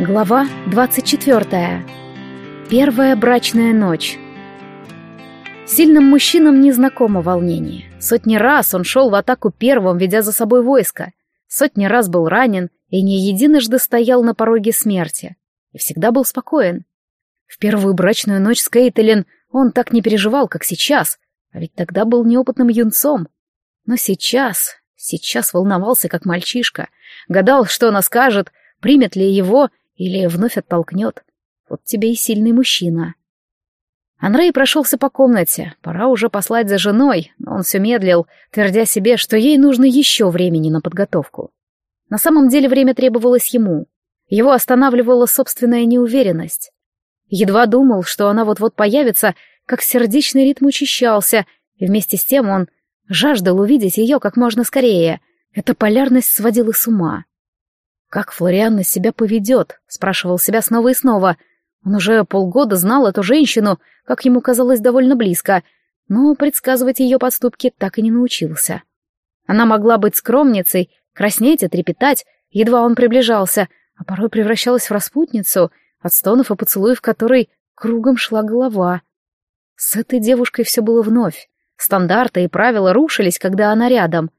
Глава 24. Первая брачная ночь. Сильным мужчинам незнакомо волнение. Сотни раз он шел в атаку первым, ведя за собой войско. Сотни раз был ранен и не единожды стоял на пороге смерти. И всегда был спокоен. В первую брачную ночь с Кейтлин он так не переживал, как сейчас, а ведь тогда был неопытным юнцом. Но сейчас, сейчас волновался, как мальчишка. Гадал, что она скажет, примет ли его или вновь оттолкнет. Вот тебе и сильный мужчина. Андрей прошелся по комнате. Пора уже послать за женой, но он все медлил, твердя себе, что ей нужно еще времени на подготовку. На самом деле время требовалось ему. Его останавливала собственная неуверенность. Едва думал, что она вот-вот появится, как сердечный ритм учащался, и вместе с тем он жаждал увидеть ее как можно скорее. Эта полярность сводила с ума. «Как Флорианна себя поведет?» — спрашивал себя снова и снова. Он уже полгода знал эту женщину, как ему казалось, довольно близко, но предсказывать ее поступки так и не научился. Она могла быть скромницей, краснеть и трепетать, едва он приближался, а порой превращалась в распутницу, от стонов и поцелуев которой кругом шла голова. С этой девушкой все было вновь. Стандарты и правила рушились, когда она рядом.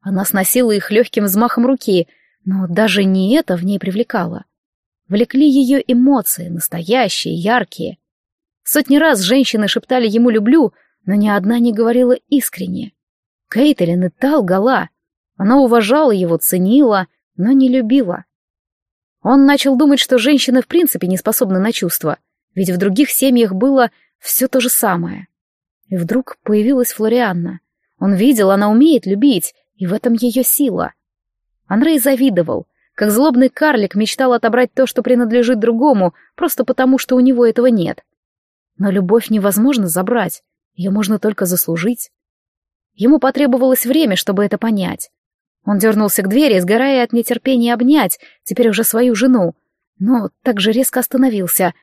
Она сносила их легким взмахом руки — но даже не это в ней привлекало. Влекли ее эмоции, настоящие, яркие. Сотни раз женщины шептали ему «люблю», но ни одна не говорила искренне. Кейтлин и та лгала. Она уважала его, ценила, но не любила. Он начал думать, что женщины в принципе не способны на чувства, ведь в других семьях было все то же самое. И вдруг появилась Флорианна. Он видел, она умеет любить, и в этом ее сила. Андрей завидовал, как злобный карлик мечтал отобрать то, что принадлежит другому, просто потому, что у него этого нет. Но любовь невозможно забрать, ее можно только заслужить. Ему потребовалось время, чтобы это понять. Он дернулся к двери, сгорая от нетерпения обнять, теперь уже свою жену, но так же резко остановился.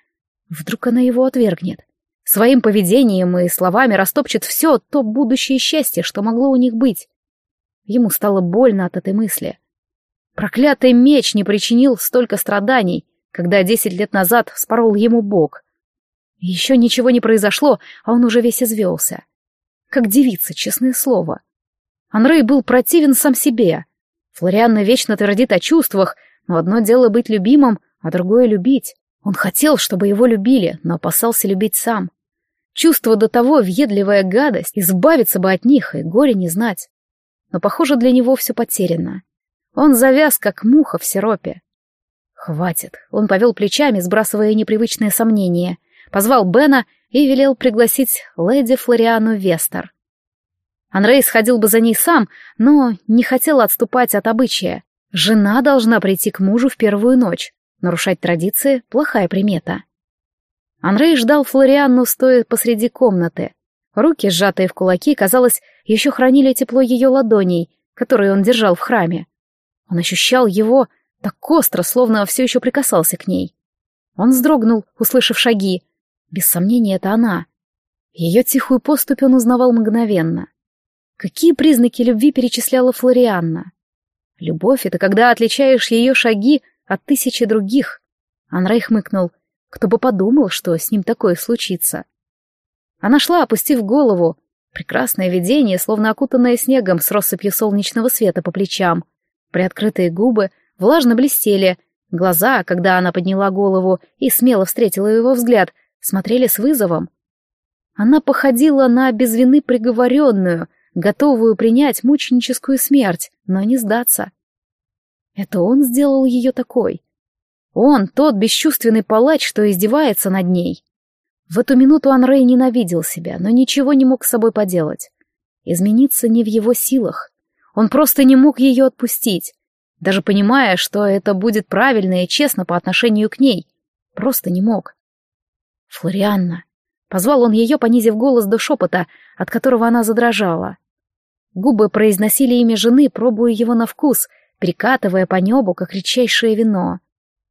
Вдруг она его отвергнет. Своим поведением и словами растопчет все то будущее счастье, что могло у них быть. Ему стало больно от этой мысли. Проклятый меч не причинил столько страданий, когда десять лет назад вспорол ему бок. Еще ничего не произошло, а он уже весь извелся. Как девица, честное слово. Анрей был противен сам себе. Флорианна вечно твердит о чувствах, но одно дело быть любимым, а другое — любить. Он хотел, чтобы его любили, но опасался любить сам. Чувство до того въедливая гадость, избавиться бы от них и горе не знать. Но, похоже, для него все потеряно. Он завяз, как муха в сиропе. Хватит. Он повел плечами, сбрасывая непривычные сомнения. Позвал Бена и велел пригласить леди Флориану Вестер. Анрей сходил бы за ней сам, но не хотел отступать от обычая. Жена должна прийти к мужу в первую ночь. Нарушать традиции — плохая примета. Анрей ждал Флорианну, стоя посреди комнаты. Руки, сжатые в кулаки, казалось, еще хранили тепло ее ладоней, которые он держал в храме. Он ощущал его так остро, словно все еще прикасался к ней. Он вздрогнул, услышав шаги. Без сомнения, это она. Ее тихую поступь он узнавал мгновенно. Какие признаки любви перечисляла Флорианна? Любовь — это когда отличаешь ее шаги от тысячи других. Анрей хмыкнул. Кто бы подумал, что с ним такое случится. Она шла, опустив голову. Прекрасное видение, словно окутанное снегом с россыпью солнечного света по плечам — Приоткрытые губы влажно блестели, глаза, когда она подняла голову и смело встретила его взгляд, смотрели с вызовом. Она походила на без вины приговоренную, готовую принять мученическую смерть, но не сдаться. Это он сделал ее такой. Он, тот бесчувственный палач, что издевается над ней. В эту минуту Анрей ненавидел себя, но ничего не мог с собой поделать. Измениться не в его силах. Он просто не мог ее отпустить, даже понимая, что это будет правильно и честно по отношению к ней. Просто не мог. «Флорианна!» Позвал он ее, понизив голос до шепота, от которого она задрожала. Губы произносили имя жены, пробуя его на вкус, прикатывая по небу, как редчайшее вино.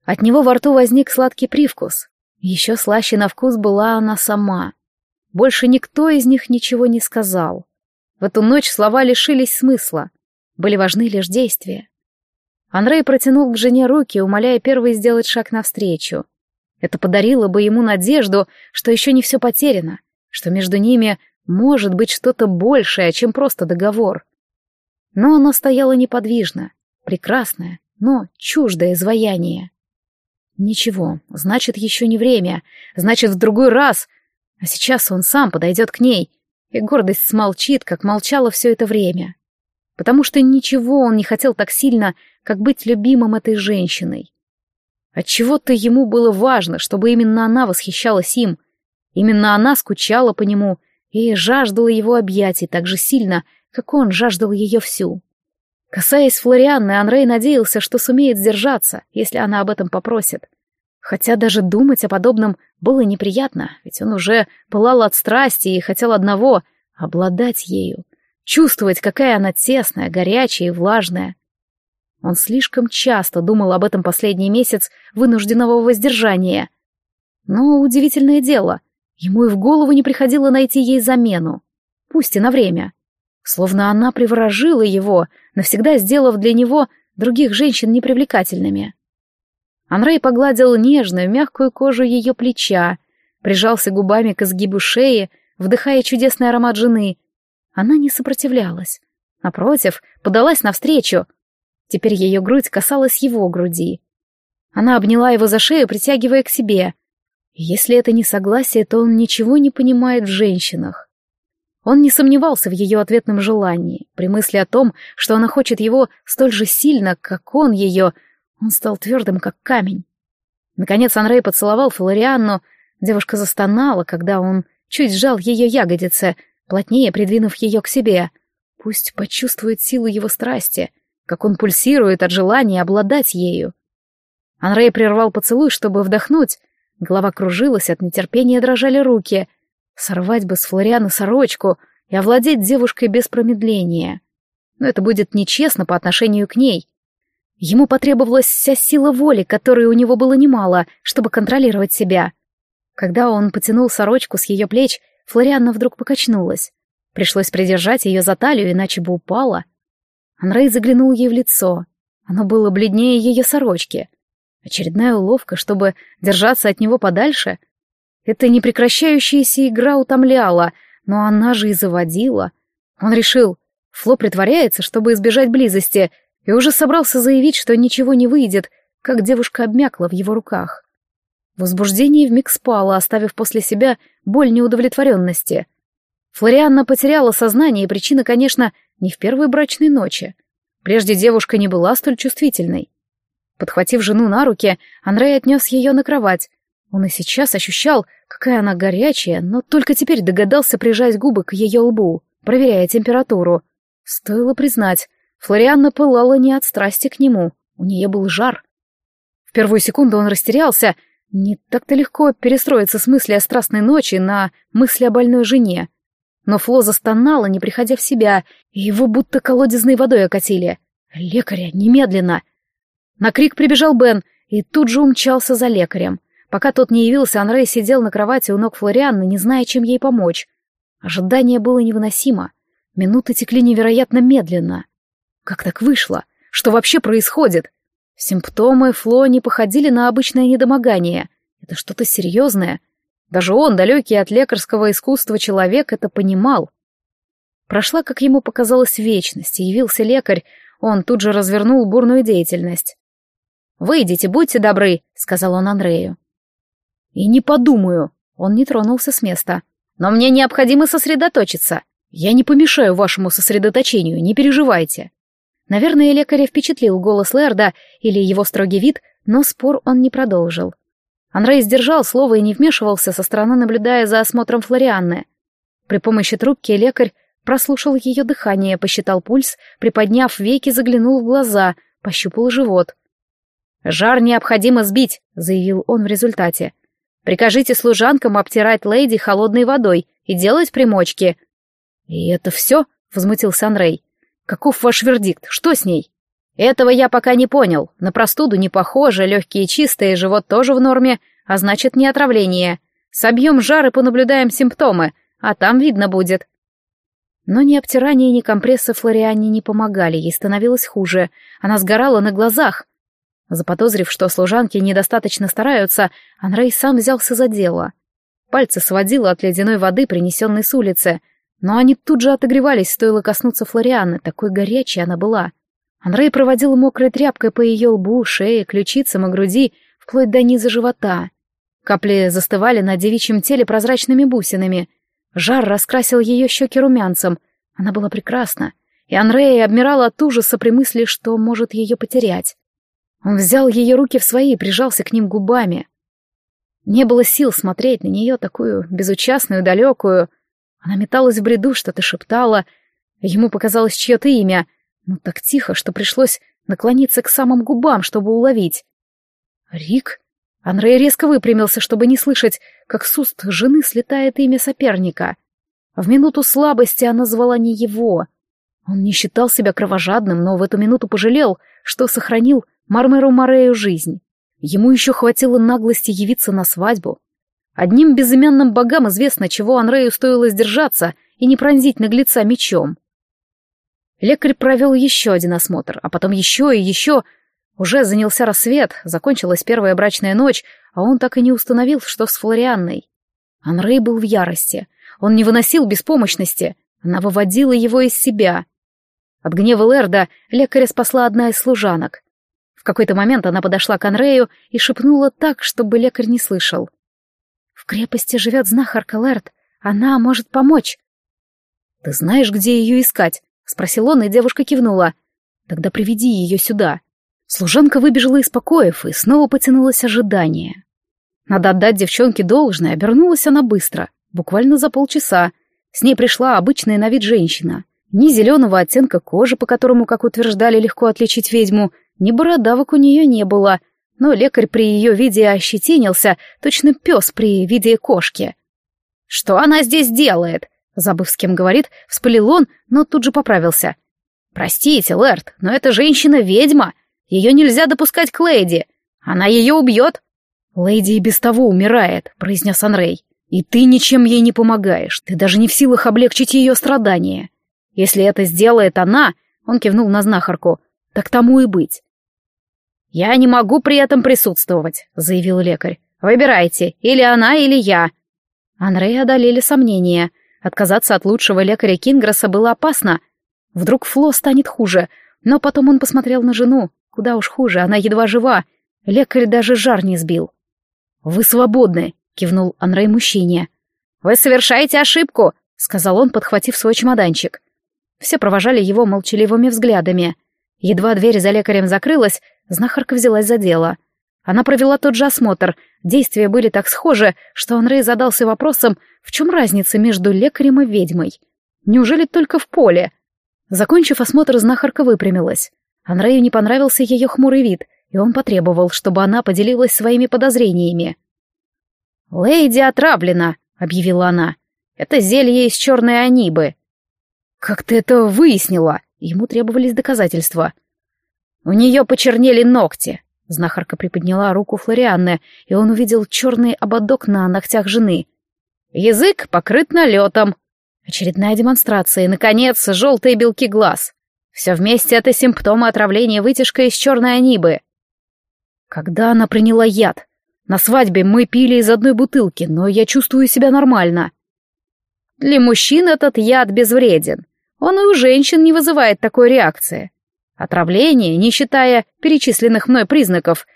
От него во рту возник сладкий привкус. Еще слаще на вкус была она сама. Больше никто из них ничего не сказал. В эту ночь слова лишились смысла. Были важны лишь действия. Андрей протянул к жене руки, умоляя первой сделать шаг навстречу. Это подарило бы ему надежду, что еще не все потеряно, что между ними может быть что-то большее, чем просто договор. Но она стояла неподвижно, прекрасная, но чуждое изваяние. Ничего, значит, еще не время, значит, в другой раз. А сейчас он сам подойдет к ней, и гордость смолчит, как молчала все это время. Потому что ничего он не хотел так сильно, как быть любимым этой женщиной. Отчего-то ему было важно, чтобы именно она восхищалась им, именно она скучала по нему и жаждала его объятий так же сильно, как он жаждал ее всю. Касаясь Флорианны, Анрей надеялся, что сумеет сдержаться, если она об этом попросит. Хотя даже думать о подобном было неприятно, ведь он уже пылал от страсти и хотел одного — обладать ею, чувствовать, какая она тесная, горячая и влажная. Он слишком часто думал об этом последний месяц вынужденного воздержания. Но удивительное дело, ему и в голову не приходило найти ей замену, пусть и на время. Словно она приворожила его, навсегда сделав для него других женщин непривлекательными. Анрей погладил нежную, мягкую кожу ее плеча, прижался губами к изгибу шеи, вдыхая чудесный аромат жены. Она не сопротивлялась. Напротив, подалась навстречу. Теперь ее грудь касалась его груди. Она обняла его за шею, притягивая к себе. Если это не согласие, то он ничего не понимает в женщинах. Он не сомневался в ее ответном желании. При мысли о том, что она хочет его столь же сильно, как он ее, он стал твердым, как камень. Наконец Анрей поцеловал Флорианну. Девушка застонала, когда он чуть сжал ее ягодицы, плотнее придвинув ее к себе. Пусть почувствует силу его страсти, как он пульсирует от желания обладать ею. Анрей прервал поцелуй, чтобы вдохнуть. Голова кружилась, от нетерпения дрожали руки — Сорвать бы с Флориана сорочку и овладеть девушкой без промедления. Но это будет нечестно по отношению к ней. Ему потребовалась вся сила воли, которой у него было немало, чтобы контролировать себя. Когда он потянул сорочку с ее плеч, Флорианна вдруг покачнулась. Пришлось придержать ее за талию, иначе бы упала. Анрей заглянул ей в лицо. Оно было бледнее ее сорочки. Очередная уловка, чтобы держаться от него подальше — эта непрекращающаяся игра утомляла, но она же и заводила. Он решил, Фло притворяется, чтобы избежать близости, и уже собрался заявить, что ничего не выйдет, как девушка обмякла в его руках. Возбуждение вмиг спало, оставив после себя боль неудовлетворенности. Флорианна потеряла сознание, и причина, конечно, не в первой брачной ночи. Прежде девушка не была столь чувствительной. Подхватив жену на руки, Андрей отнес ее на кровать, он и сейчас ощущал, какая она горячая, но только теперь догадался прижать губы к ее лбу, проверяя температуру. Стоило признать, Флорианна пылала не от страсти к нему, у нее был жар. В первую секунду он растерялся, не так-то легко перестроиться с мысли о страстной ночи на мысли о больной жене. Но Фло застонала, не приходя в себя, и его будто колодезной водой окатили. «Лекаря, немедленно!» На крик прибежал Бен и тут же умчался за лекарем. Пока тот не явился, Анрей сидел на кровати у ног Флорианны, не зная, чем ей помочь. Ожидание было невыносимо. Минуты текли невероятно медленно. Как так вышло? Что вообще происходит? Симптомы Фло не походили на обычное недомогание. Это что-то серьезное. Даже он, далекий от лекарского искусства человек, это понимал. Прошла, как ему показалось, вечность, и явился лекарь. Он тут же развернул бурную деятельность. «Выйдите, будьте добры», — сказал он Андрею. И не подумаю. Он не тронулся с места. Но мне необходимо сосредоточиться. Я не помешаю вашему сосредоточению, не переживайте. Наверное, лекаря впечатлил голос Лерда или его строгий вид, но спор он не продолжил. Анрей сдержал слово и не вмешивался со стороны, наблюдая за осмотром Флорианны. При помощи трубки лекарь прослушал ее дыхание, посчитал пульс, приподняв веки, заглянул в глаза, пощупал живот. «Жар необходимо сбить», — заявил он в результате. Прикажите служанкам обтирать леди холодной водой и делать примочки». «И это все?» — возмутился Анрей. «Каков ваш вердикт? Что с ней?» «Этого я пока не понял. На простуду не похоже, легкие чистые, живот тоже в норме, а значит, не отравление. Собьем жар и понаблюдаем симптомы, а там видно будет». Но ни обтирание, ни компрессы Флориане не помогали, ей становилось хуже. Она сгорала на глазах. Заподозрив, что служанки недостаточно стараются, Анрей сам взялся за дело. Пальцы сводило от ледяной воды, принесенной с улицы, но они тут же отогревались, стоило коснуться Флорианы, такой горячей она была. Анрей проводил мокрой тряпкой по ее лбу, шее, ключицам и груди, вплоть до низа живота. Капли застывали на девичьем теле прозрачными бусинами. Жар раскрасил ее щеки румянцем. Она была прекрасна, и Анрей обмирал от ужаса при мысли, что может ее потерять. Он взял ее руки в свои и прижался к ним губами. Не было сил смотреть на нее, такую безучастную, далекую. Она металась в бреду, что-то шептала. Ему показалось чье-то имя, но так тихо, что пришлось наклониться к самым губам, чтобы уловить. «Рик?» Андрей резко выпрямился, чтобы не слышать, как с уст жены слетает имя соперника. В минуту слабости она звала не его. Он не считал себя кровожадным, но в эту минуту пожалел, что сохранил Мармеру Морею жизнь. Ему еще хватило наглости явиться на свадьбу. Одним безымянным богам известно, чего Анрею стоило сдержаться и не пронзить наглеца мечом. Лекарь провел еще один осмотр, а потом еще и еще. Уже занялся рассвет, закончилась первая брачная ночь, а он так и не установил, что с Флорианной. Анрей был в ярости. Он не выносил беспомощности. Она выводила его из себя. От гнева Лерда лекаря спасла одна из служанок. В какой-то момент она подошла к Анрею и шепнула так, чтобы лекарь не слышал. «В крепости живет знахарка Лерд. Она может помочь». «Ты знаешь, где ее искать?» — спросил он, и девушка кивнула. «Тогда приведи ее сюда». Служанка выбежала из покоев, и снова потянулось ожидание. Надо отдать девчонке должное, обернулась она быстро, буквально за полчаса. С ней пришла обычная на вид женщина. Ни зеленого оттенка кожи, по которому, как утверждали, легко отличить ведьму, ни бородавок у нее не было, но лекарь при ее виде ощетинился, точно пес при виде кошки. «Что она здесь делает?» Забыв, с кем говорит, вспылил он, но тут же поправился. «Простите, Лэрд, но эта женщина-ведьма. Ее нельзя допускать к леди. Она ее убьет». «Леди и без того умирает», — произнес Анрей. «И ты ничем ей не помогаешь. Ты даже не в силах облегчить ее страдания. Если это сделает она...» — он кивнул на знахарку. «Так тому и быть. «Я не могу при этом присутствовать», — заявил лекарь. «Выбирайте, или она, или я». Анрея одолели сомнения. Отказаться от лучшего лекаря Кинграса было опасно. Вдруг Фло станет хуже. Но потом он посмотрел на жену. Куда уж хуже, она едва жива. Лекарь даже жар не сбил. «Вы свободны», — кивнул Анрей мужчине. «Вы совершаете ошибку», — сказал он, подхватив свой чемоданчик. Все провожали его молчаливыми взглядами. Едва дверь за лекарем закрылась, знахарка взялась за дело. Она провела тот же осмотр. Действия были так схожи, что Андрей задался вопросом, в чем разница между лекарем и ведьмой. Неужели только в поле? Закончив осмотр, знахарка выпрямилась. Андрею не понравился ее хмурый вид, и он потребовал, чтобы она поделилась своими подозрениями. «Леди отравлена», — объявила она. «Это зелье из черной анибы». «Как ты это выяснила?» Ему требовались доказательства. «У нее почернели ногти», — знахарка приподняла руку Флорианны, и он увидел черный ободок на ногтях жены. «Язык покрыт налетом». Очередная демонстрация, и, наконец, желтые белки глаз. Все вместе это симптомы отравления вытяжкой из черной анибы. Когда она приняла яд? На свадьбе мы пили из одной бутылки, но я чувствую себя нормально. Для мужчин этот яд безвреден. Он и у женщин не вызывает такой реакции. Отравление, не считая перечисленных мной признаков,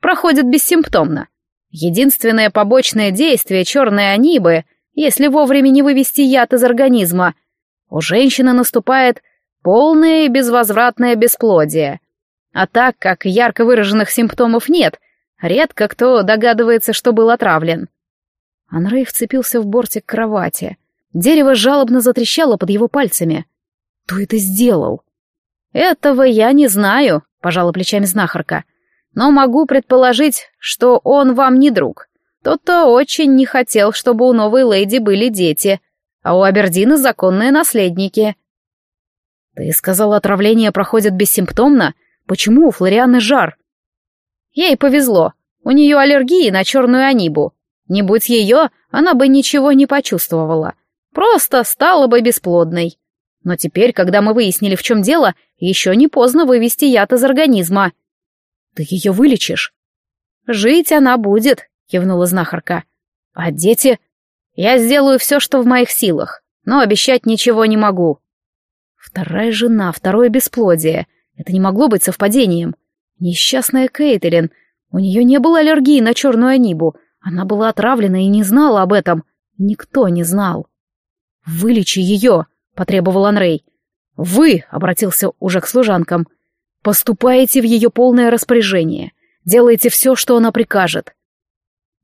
проходит бессимптомно. Единственное побочное действие черной анибы, если вовремя не вывести яд из организма, у женщины наступает полное и безвозвратное бесплодие. А так как ярко выраженных симптомов нет, редко кто догадывается, что был отравлен. Анрей вцепился в бортик кровати. Дерево жалобно затрещало под его пальцами. Кто это сделал? Этого я не знаю, пожала плечами знахарка. Но могу предположить, что он вам не друг. Тот-то очень не хотел, чтобы у новой леди были дети, а у Абердина законные наследники. Ты сказал, отравление проходит бессимптомно? Почему у Флорианы жар? Ей повезло. У нее аллергии на черную анибу. Не будь ее, она бы ничего не почувствовала. Просто стала бы бесплодной. Но теперь, когда мы выяснили, в чем дело, еще не поздно вывести яд из организма. Ты ее вылечишь? Жить она будет, кивнула знахарка. А дети? Я сделаю все, что в моих силах, но обещать ничего не могу. Вторая жена, второе бесплодие. Это не могло быть совпадением. Несчастная Кейтлин. У нее не было аллергии на черную анибу. Она была отравлена и не знала об этом. Никто не знал. «Вылечи ее!» — потребовал Анрей. «Вы», — обратился уже к служанкам, — «поступаете в ее полное распоряжение, делаете все, что она прикажет».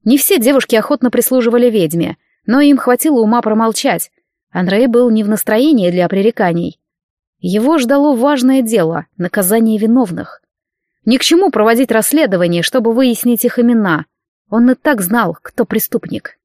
Не все девушки охотно прислуживали ведьме, но им хватило ума промолчать. Андрей был не в настроении для пререканий. Его ждало важное дело — наказание виновных. Ни к чему проводить расследование, чтобы выяснить их имена. Он и так знал, кто преступник.